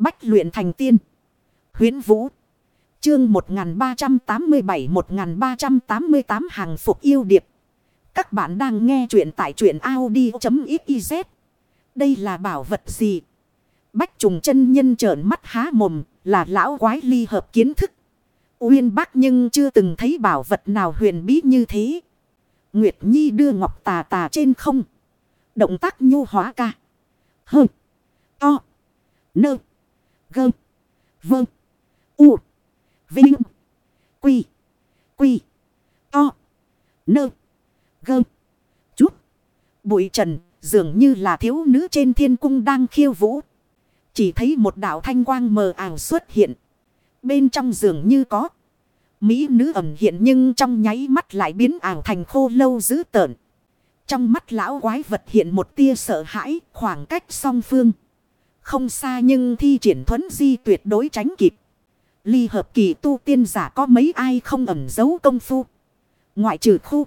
Bách luyện thành tiên. Huyến Vũ. Chương 1387-1388 hàng phục yêu điệp. Các bạn đang nghe truyện tại truyện Audi.xyz. Đây là bảo vật gì? Bách trùng chân nhân trợn mắt há mồm, là lão quái ly hợp kiến thức. Uyên bác nhưng chưa từng thấy bảo vật nào huyền bí như thế. Nguyệt Nhi đưa ngọc tà tà trên không. Động tác nhu hóa ca. Hơ. To. Nơ. Gơ. Vơ. U. Vinh. Quy. Quy. To. Nơ. Gơ. Chút. Bụi trần, dường như là thiếu nữ trên thiên cung đang khiêu vũ. Chỉ thấy một đạo thanh quang mờ ảo xuất hiện. Bên trong dường như có. Mỹ nữ ẩm hiện nhưng trong nháy mắt lại biến ảo thành khô lâu dữ tợn. Trong mắt lão quái vật hiện một tia sợ hãi, khoảng cách song phương. Không xa nhưng thi triển thuấn di tuyệt đối tránh kịp. Ly hợp kỳ tu tiên giả có mấy ai không ẩn giấu công phu. Ngoại trừ khu.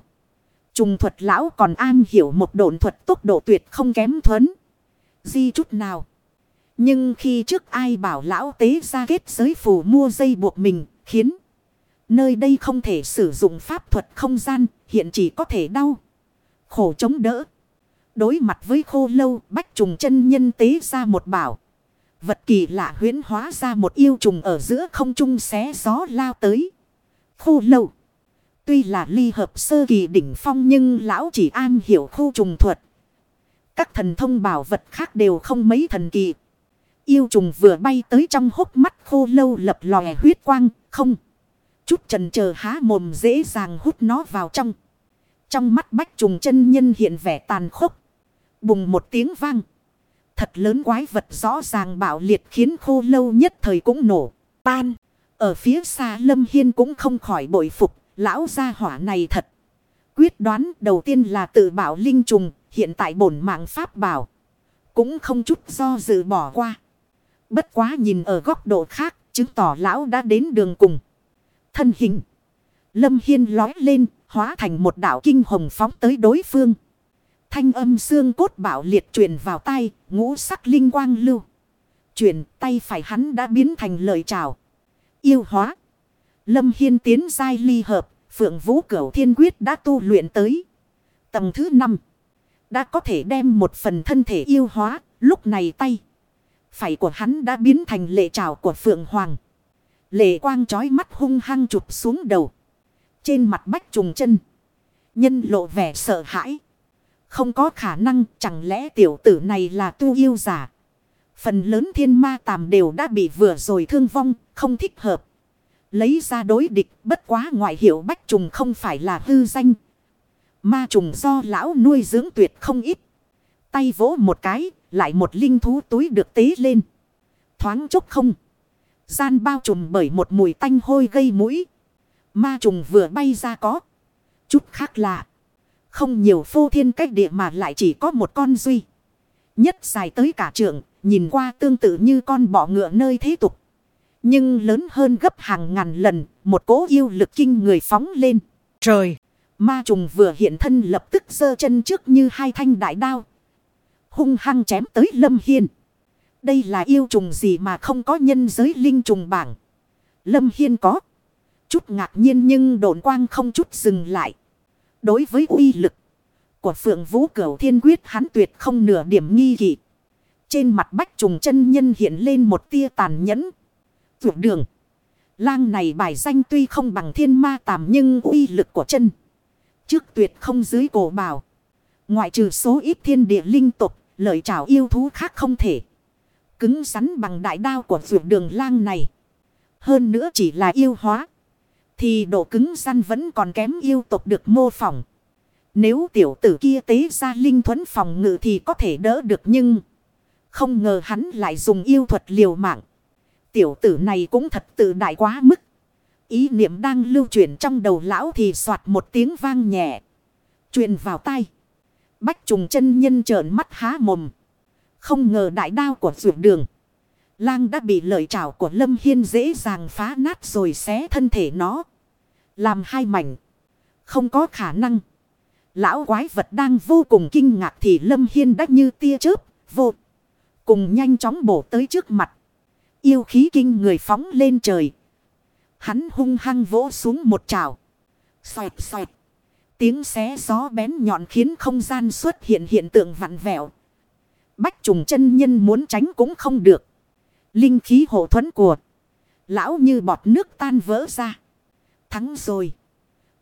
Trùng thuật lão còn an hiểu một độn thuật tốc độ tuyệt không kém thuấn. Di chút nào. Nhưng khi trước ai bảo lão tế ra kết giới phù mua dây buộc mình, khiến. Nơi đây không thể sử dụng pháp thuật không gian, hiện chỉ có thể đau. Khổ chống đỡ. Đối mặt với khô lâu bách trùng chân nhân tế ra một bảo. Vật kỳ lạ huyến hóa ra một yêu trùng ở giữa không trung xé gió lao tới. Khô lâu. Tuy là ly hợp sơ kỳ đỉnh phong nhưng lão chỉ an hiểu khu trùng thuật. Các thần thông bảo vật khác đều không mấy thần kỳ. Yêu trùng vừa bay tới trong hốc mắt khô lâu lập lòe huyết quang, không. Chút trần chờ há mồm dễ dàng hút nó vào trong. Trong mắt bách trùng chân nhân hiện vẻ tàn khốc. Bùng một tiếng vang. Thật lớn quái vật rõ ràng bạo liệt khiến khô lâu nhất thời cũng nổ, tan. Ở phía xa Lâm Hiên cũng không khỏi bội phục, lão gia hỏa này thật. Quyết đoán đầu tiên là tự bảo linh trùng, hiện tại bổn mạng pháp bảo. Cũng không chút do dự bỏ qua. Bất quá nhìn ở góc độ khác, chứng tỏ lão đã đến đường cùng. Thân hình. Lâm Hiên lói lên, hóa thành một đảo kinh hồng phóng tới đối phương. Thanh âm xương cốt bảo liệt truyền vào tay, ngũ sắc linh quang lưu. Chuyển tay phải hắn đã biến thành lời chào. Yêu hóa. Lâm Hiên tiến giai ly hợp, phượng vũ cửu thiên quyết đã tu luyện tới. Tầng thứ năm Đã có thể đem một phần thân thể yêu hóa, lúc này tay. Phải của hắn đã biến thành lệ trào của phượng hoàng. Lệ quang trói mắt hung hăng chụp xuống đầu. Trên mặt bách trùng chân. Nhân lộ vẻ sợ hãi. Không có khả năng chẳng lẽ tiểu tử này là tu yêu giả. Phần lớn thiên ma tàm đều đã bị vừa rồi thương vong, không thích hợp. Lấy ra đối địch bất quá ngoại hiệu bách trùng không phải là hư danh. Ma trùng do lão nuôi dưỡng tuyệt không ít. Tay vỗ một cái, lại một linh thú túi được tế lên. Thoáng chốc không. Gian bao trùm bởi một mùi tanh hôi gây mũi. Ma trùng vừa bay ra có. Chút khác lạ. Không nhiều phô thiên cách địa mà lại chỉ có một con duy. Nhất dài tới cả trường, nhìn qua tương tự như con bọ ngựa nơi thế tục. Nhưng lớn hơn gấp hàng ngàn lần, một cố yêu lực kinh người phóng lên. Trời! Ma trùng vừa hiện thân lập tức giơ chân trước như hai thanh đại đao. Hung hăng chém tới Lâm Hiên. Đây là yêu trùng gì mà không có nhân giới linh trùng bảng. Lâm Hiên có. Chút ngạc nhiên nhưng đồn quang không chút dừng lại. Đối với uy lực của phượng vũ cửu thiên quyết hắn tuyệt không nửa điểm nghi kỵ. Trên mặt bách trùng chân nhân hiện lên một tia tàn nhẫn. Vượt đường. Lang này bài danh tuy không bằng thiên ma tàm nhưng uy lực của chân. Trước tuyệt không dưới cổ bảo. Ngoại trừ số ít thiên địa linh tục, lợi trảo yêu thú khác không thể. Cứng rắn bằng đại đao của vượt đường lang này. Hơn nữa chỉ là yêu hóa. Thì độ cứng răn vẫn còn kém yêu tục được mô phỏng. Nếu tiểu tử kia tế ra linh thuẫn phòng ngự thì có thể đỡ được nhưng... Không ngờ hắn lại dùng yêu thuật liều mạng. Tiểu tử này cũng thật tự đại quá mức. Ý niệm đang lưu chuyển trong đầu lão thì soạt một tiếng vang nhẹ. truyền vào tay. Bách trùng chân nhân trợn mắt há mồm. Không ngờ đại đao của ruột đường. Lang đã bị lợi trảo của Lâm Hiên dễ dàng phá nát rồi xé thân thể nó. Làm hai mảnh. Không có khả năng. Lão quái vật đang vô cùng kinh ngạc thì Lâm Hiên đắc như tia chớp, vô. Cùng nhanh chóng bổ tới trước mặt. Yêu khí kinh người phóng lên trời. Hắn hung hăng vỗ xuống một trào. Xoẹt xoẹt. Tiếng xé gió bén nhọn khiến không gian xuất hiện hiện tượng vặn vẹo. Bách trùng chân nhân muốn tránh cũng không được. Linh khí hộ thuẫn của. Lão như bọt nước tan vỡ ra. Thắng rồi.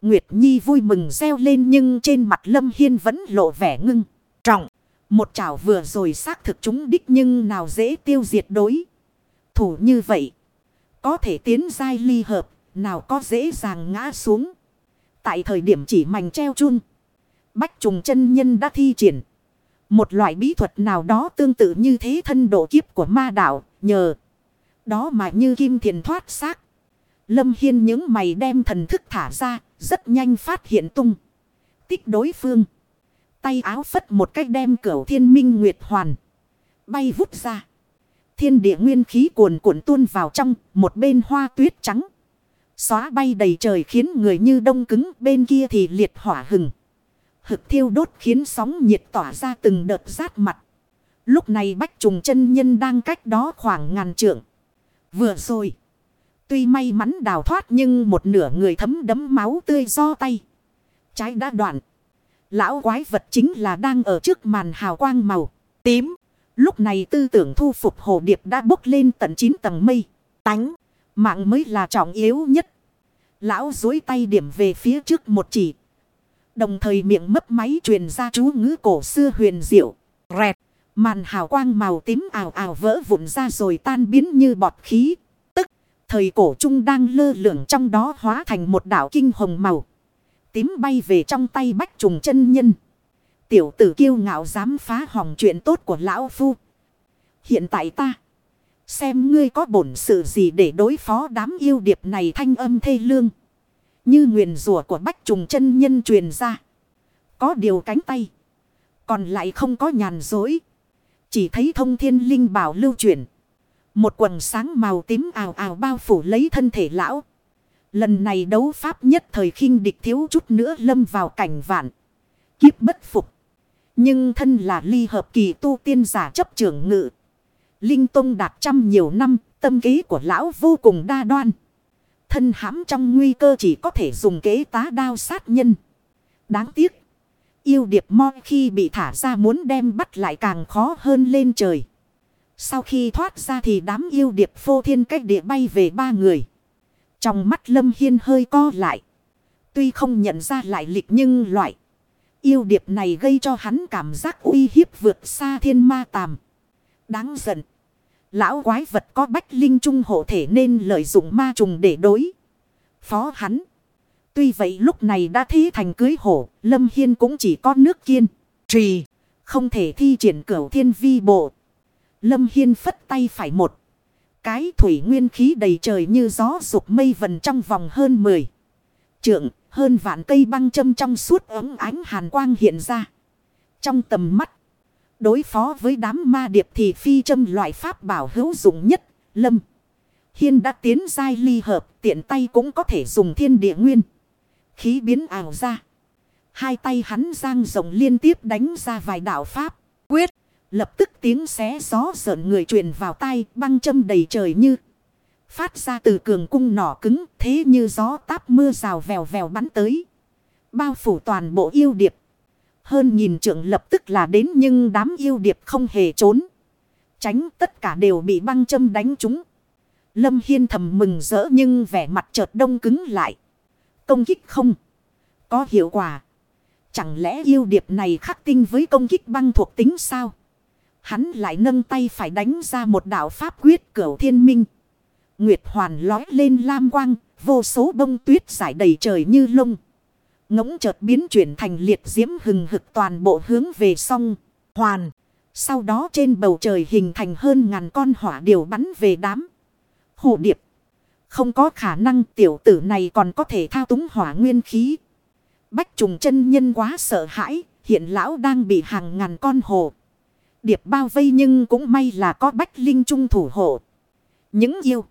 Nguyệt Nhi vui mừng reo lên nhưng trên mặt Lâm Hiên vẫn lộ vẻ ngưng. Trọng. Một chảo vừa rồi xác thực chúng đích nhưng nào dễ tiêu diệt đối. Thủ như vậy. Có thể tiến giai ly hợp. Nào có dễ dàng ngã xuống. Tại thời điểm chỉ mảnh treo chun. Bách trùng chân nhân đã thi triển. Một loại bí thuật nào đó tương tự như thế thân độ kiếp của ma đạo. Nhờ. Đó mà như kim thiền thoát xác. Lâm Hiên những mày đem thần thức thả ra. Rất nhanh phát hiện tung. Tích đối phương. Tay áo phất một cách đem cửu thiên minh nguyệt hoàn. Bay vút ra. Thiên địa nguyên khí cuồn cuộn tuôn vào trong. Một bên hoa tuyết trắng. Xóa bay đầy trời khiến người như đông cứng. Bên kia thì liệt hỏa hừng. Hực thiêu đốt khiến sóng nhiệt tỏa ra từng đợt rát mặt. Lúc này bách trùng chân nhân đang cách đó khoảng ngàn trượng. Vừa rồi. Tuy may mắn đào thoát nhưng một nửa người thấm đấm máu tươi do tay. Trái đã đoạn. Lão quái vật chính là đang ở trước màn hào quang màu, tím. Lúc này tư tưởng thu phục hồ điệp đã bốc lên tận 9 tầng mây. Tánh. Mạng mới là trọng yếu nhất. Lão dối tay điểm về phía trước một chỉ. Đồng thời miệng mấp máy truyền ra chú ngữ cổ xưa huyền diệu. Rẹt. Màn hào quang màu tím ảo ảo vỡ vụn ra rồi tan biến như bọt khí. Thời cổ trung đang lơ lửng trong đó hóa thành một đảo kinh hồng màu. Tím bay về trong tay bách trùng chân nhân. Tiểu tử kiêu ngạo dám phá hỏng chuyện tốt của lão phu. Hiện tại ta. Xem ngươi có bổn sự gì để đối phó đám yêu điệp này thanh âm thê lương. Như nguyền rủa của bách trùng chân nhân truyền ra. Có điều cánh tay. Còn lại không có nhàn dối. Chỉ thấy thông thiên linh bảo lưu chuyển. Một quần sáng màu tím ào ào bao phủ lấy thân thể lão. Lần này đấu pháp nhất thời khinh địch thiếu chút nữa lâm vào cảnh vạn. Kiếp bất phục. Nhưng thân là ly hợp kỳ tu tiên giả chấp trưởng ngự. Linh Tông đạt trăm nhiều năm, tâm kế của lão vô cùng đa đoan. Thân hãm trong nguy cơ chỉ có thể dùng kế tá đao sát nhân. Đáng tiếc. Yêu điệp mo khi bị thả ra muốn đem bắt lại càng khó hơn lên trời. Sau khi thoát ra thì đám yêu điệp phô thiên cách địa bay về ba người. Trong mắt Lâm Hiên hơi co lại. Tuy không nhận ra lại lịch nhưng loại. Yêu điệp này gây cho hắn cảm giác uy hiếp vượt xa thiên ma tàm. Đáng giận. Lão quái vật có bách linh trung hộ thể nên lợi dụng ma trùng để đối. Phó hắn. Tuy vậy lúc này đã thi thành cưới hổ. Lâm Hiên cũng chỉ có nước kiên. Trì. Không thể thi triển cửu thiên vi bộ. Lâm Hiên phất tay phải một. Cái thủy nguyên khí đầy trời như gió dục mây vần trong vòng hơn 10. Trượng, hơn vạn cây băng châm trong suốt ấm ánh hàn quang hiện ra. Trong tầm mắt, đối phó với đám ma điệp thì phi châm loại pháp bảo hữu dụng nhất, lâm. Hiên đã tiến giai ly hợp, tiện tay cũng có thể dùng thiên địa nguyên. Khí biến ảo ra. Hai tay hắn giang rộng liên tiếp đánh ra vài đạo pháp, quyết. Lập tức tiếng xé gió sợn người truyền vào tay băng châm đầy trời như. Phát ra từ cường cung nỏ cứng, thế như gió táp mưa rào vèo vèo bắn tới. Bao phủ toàn bộ yêu điệp. Hơn nhìn trưởng lập tức là đến nhưng đám yêu điệp không hề trốn. Tránh tất cả đều bị băng châm đánh trúng. Lâm Hiên thầm mừng rỡ nhưng vẻ mặt chợt đông cứng lại. Công kích không. Có hiệu quả. Chẳng lẽ yêu điệp này khắc tinh với công kích băng thuộc tính sao? Hắn lại nâng tay phải đánh ra một đạo pháp quyết cửu thiên minh. Nguyệt hoàn lói lên lam quang, vô số bông tuyết giải đầy trời như lông. Ngỗng chợt biến chuyển thành liệt diễm hừng hực toàn bộ hướng về sông, hoàn. Sau đó trên bầu trời hình thành hơn ngàn con hỏa điều bắn về đám. Hồ điệp. Không có khả năng tiểu tử này còn có thể thao túng hỏa nguyên khí. Bách trùng chân nhân quá sợ hãi, hiện lão đang bị hàng ngàn con hồ. Điệp bao vây nhưng cũng may là có bách linh trung thủ hộ. Những yêu.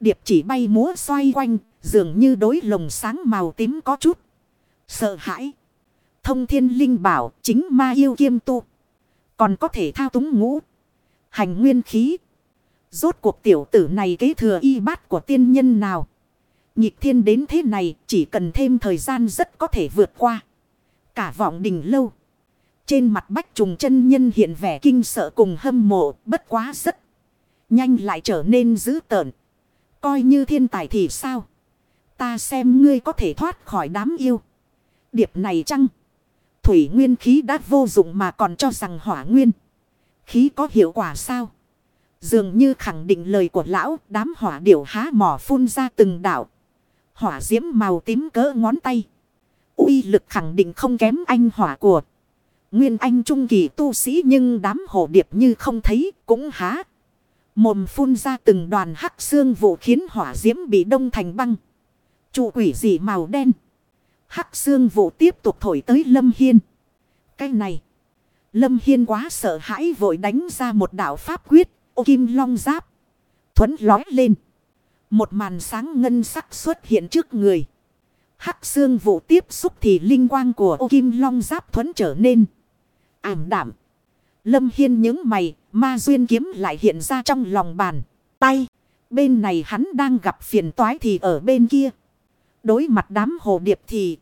Điệp chỉ bay múa xoay quanh, dường như đối lồng sáng màu tím có chút. Sợ hãi. Thông thiên linh bảo chính ma yêu kiêm tu. Còn có thể thao túng ngũ. Hành nguyên khí. Rốt cuộc tiểu tử này kế thừa y bát của tiên nhân nào. Nhịp thiên đến thế này chỉ cần thêm thời gian rất có thể vượt qua. Cả vọng đình lâu. Trên mặt bách trùng chân nhân hiện vẻ kinh sợ cùng hâm mộ bất quá rất. Nhanh lại trở nên dữ tợn. Coi như thiên tài thì sao? Ta xem ngươi có thể thoát khỏi đám yêu. Điệp này chăng? Thủy nguyên khí đã vô dụng mà còn cho rằng hỏa nguyên. Khí có hiệu quả sao? Dường như khẳng định lời của lão, đám hỏa điểu há mỏ phun ra từng đảo. Hỏa diễm màu tím cỡ ngón tay. uy lực khẳng định không kém anh hỏa của. Nguyên anh trung kỳ tu sĩ nhưng đám hồ điệp như không thấy cũng há. Mồm phun ra từng đoàn hắc xương vụ khiến hỏa diễm bị đông thành băng. chủ quỷ dị màu đen. Hắc xương vụ tiếp tục thổi tới Lâm Hiên. Cái này. Lâm Hiên quá sợ hãi vội đánh ra một đạo pháp quyết. Ô kim long giáp. Thuấn lói lên. Một màn sáng ngân sắc xuất hiện trước người. Hắc xương vụ tiếp xúc thì linh quang của ô kim long giáp thuấn trở nên. Ảm đảm Lâm Hiên những mày. Ma duyên kiếm lại hiện ra trong lòng bàn. Tay. Bên này hắn đang gặp phiền toái thì ở bên kia. Đối mặt đám hồ điệp thì.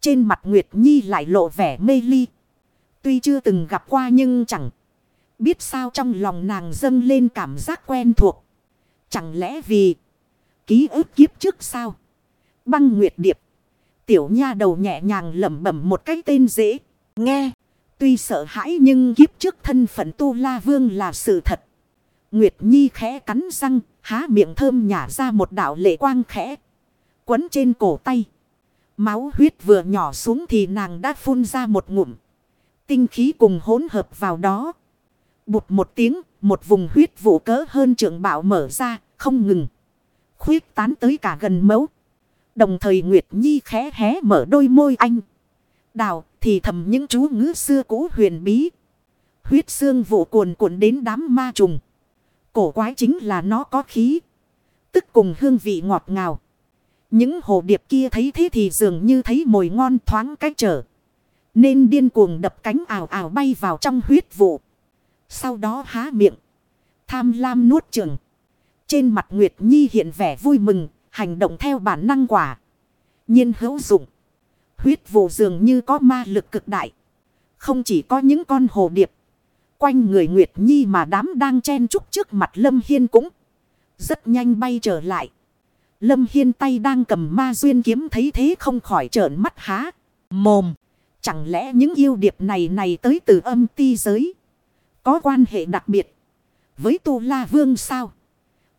Trên mặt Nguyệt Nhi lại lộ vẻ mê ly. Tuy chưa từng gặp qua nhưng chẳng. Biết sao trong lòng nàng dâng lên cảm giác quen thuộc. Chẳng lẽ vì. Ký ức kiếp trước sao? Băng Nguyệt Điệp. Tiểu nha đầu nhẹ nhàng lẩm bẩm một cái tên dễ. Nghe. Tuy sợ hãi nhưng kiếp trước thân phận Tu La Vương là sự thật. Nguyệt Nhi khẽ cắn răng, há miệng thơm nhả ra một đạo lệ quang khẽ. Quấn trên cổ tay. Máu huyết vừa nhỏ xuống thì nàng đã phun ra một ngụm. Tinh khí cùng hỗn hợp vào đó. Bụt một tiếng, một vùng huyết vụ cỡ hơn trưởng bạo mở ra, không ngừng. Khuyết tán tới cả gần mẫu. Đồng thời Nguyệt Nhi khẽ hé mở đôi môi anh. Đào thì thầm những chú ngữ xưa cũ huyền bí. Huyết xương vụ cuồn cuộn đến đám ma trùng. Cổ quái chính là nó có khí. Tức cùng hương vị ngọt ngào. Những hồ điệp kia thấy thế thì dường như thấy mồi ngon thoáng cách trở. Nên điên cuồng đập cánh ảo ảo bay vào trong huyết vụ. Sau đó há miệng. Tham lam nuốt trường. Trên mặt Nguyệt Nhi hiện vẻ vui mừng. Hành động theo bản năng quả. nhiên hữu dụng. Huyết vụ dường như có ma lực cực đại. Không chỉ có những con hồ điệp. Quanh người Nguyệt Nhi mà đám đang chen chúc trước mặt Lâm Hiên cũng. Rất nhanh bay trở lại. Lâm Hiên tay đang cầm ma duyên kiếm thấy thế không khỏi trợn mắt há. Mồm. Chẳng lẽ những yêu điệp này này tới từ âm ti giới. Có quan hệ đặc biệt. Với Tu La Vương sao?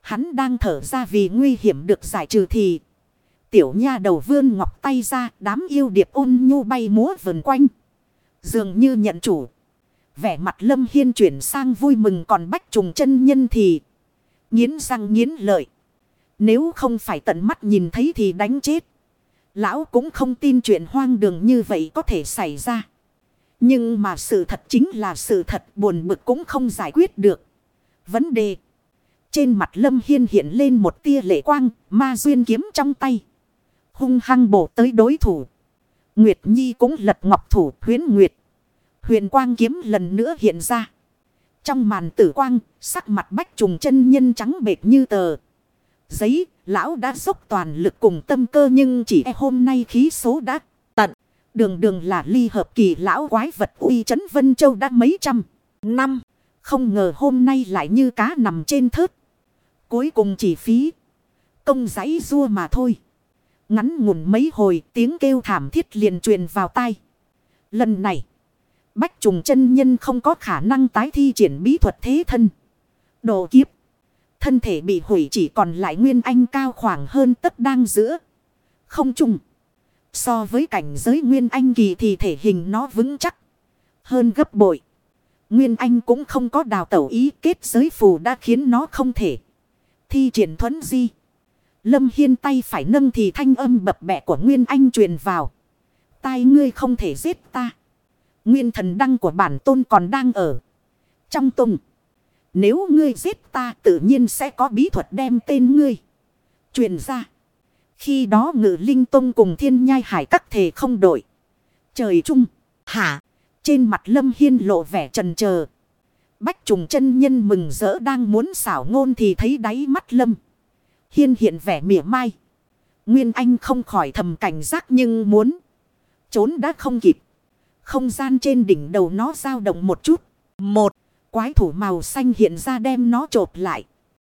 Hắn đang thở ra vì nguy hiểm được giải trừ thì. Tiểu nha đầu vươn ngọc tay ra đám yêu điệp ôn nhu bay múa vần quanh. Dường như nhận chủ. Vẻ mặt lâm hiên chuyển sang vui mừng còn bách trùng chân nhân thì. Nhiến răng nhiến lợi. Nếu không phải tận mắt nhìn thấy thì đánh chết. Lão cũng không tin chuyện hoang đường như vậy có thể xảy ra. Nhưng mà sự thật chính là sự thật buồn bực cũng không giải quyết được. Vấn đề. Trên mặt Lâm Hiên hiện lên một tia lệ quang, ma duyên kiếm trong tay. Hung hăng bổ tới đối thủ. Nguyệt Nhi cũng lật ngọc thủ huyến Nguyệt. Huyền quang kiếm lần nữa hiện ra. Trong màn tử quang, sắc mặt bách trùng chân nhân trắng bệt như tờ giấy, lão đã dốc toàn lực cùng tâm cơ nhưng chỉ e hôm nay khí số đã tận. Đường đường là ly hợp kỳ lão quái vật uy chấn Vân Châu đã mấy trăm năm. Không ngờ hôm nay lại như cá nằm trên thớt. Cuối cùng chỉ phí. Công giấy rua mà thôi. Ngắn ngủn mấy hồi, tiếng kêu thảm thiết liền truyền vào tai. Lần này. Bách trùng chân nhân không có khả năng tái thi triển bí thuật thế thân. Đồ kiếp. Thân thể bị hủy chỉ còn lại nguyên anh cao khoảng hơn tất đang giữa. Không trùng. So với cảnh giới nguyên anh kỳ thì thể hình nó vững chắc. Hơn gấp bội. Nguyên anh cũng không có đào tẩu ý, kết giới phù đã khiến nó không thể. Thi triển thuẫn di. Lâm Hiên tay phải nâng thì thanh âm bập bẹ của Nguyên Anh truyền vào. Tai ngươi không thể giết ta. Nguyên thần đăng của bản tôn còn đang ở. Trong tùng. Nếu ngươi giết ta, tự nhiên sẽ có bí thuật đem tên ngươi. Truyền ra. Khi đó ngự linh tông cùng thiên nhai hải các thể không đổi. Trời chung. Hả. Trên mặt lâm hiên lộ vẻ trần chờ Bách trùng chân nhân mừng rỡ đang muốn xảo ngôn thì thấy đáy mắt lâm. Hiên hiện vẻ mỉa mai. Nguyên Anh không khỏi thầm cảnh giác nhưng muốn. Trốn đã không kịp. Không gian trên đỉnh đầu nó dao động một chút. Một. Quái thủ màu xanh hiện ra đem nó trộp lại.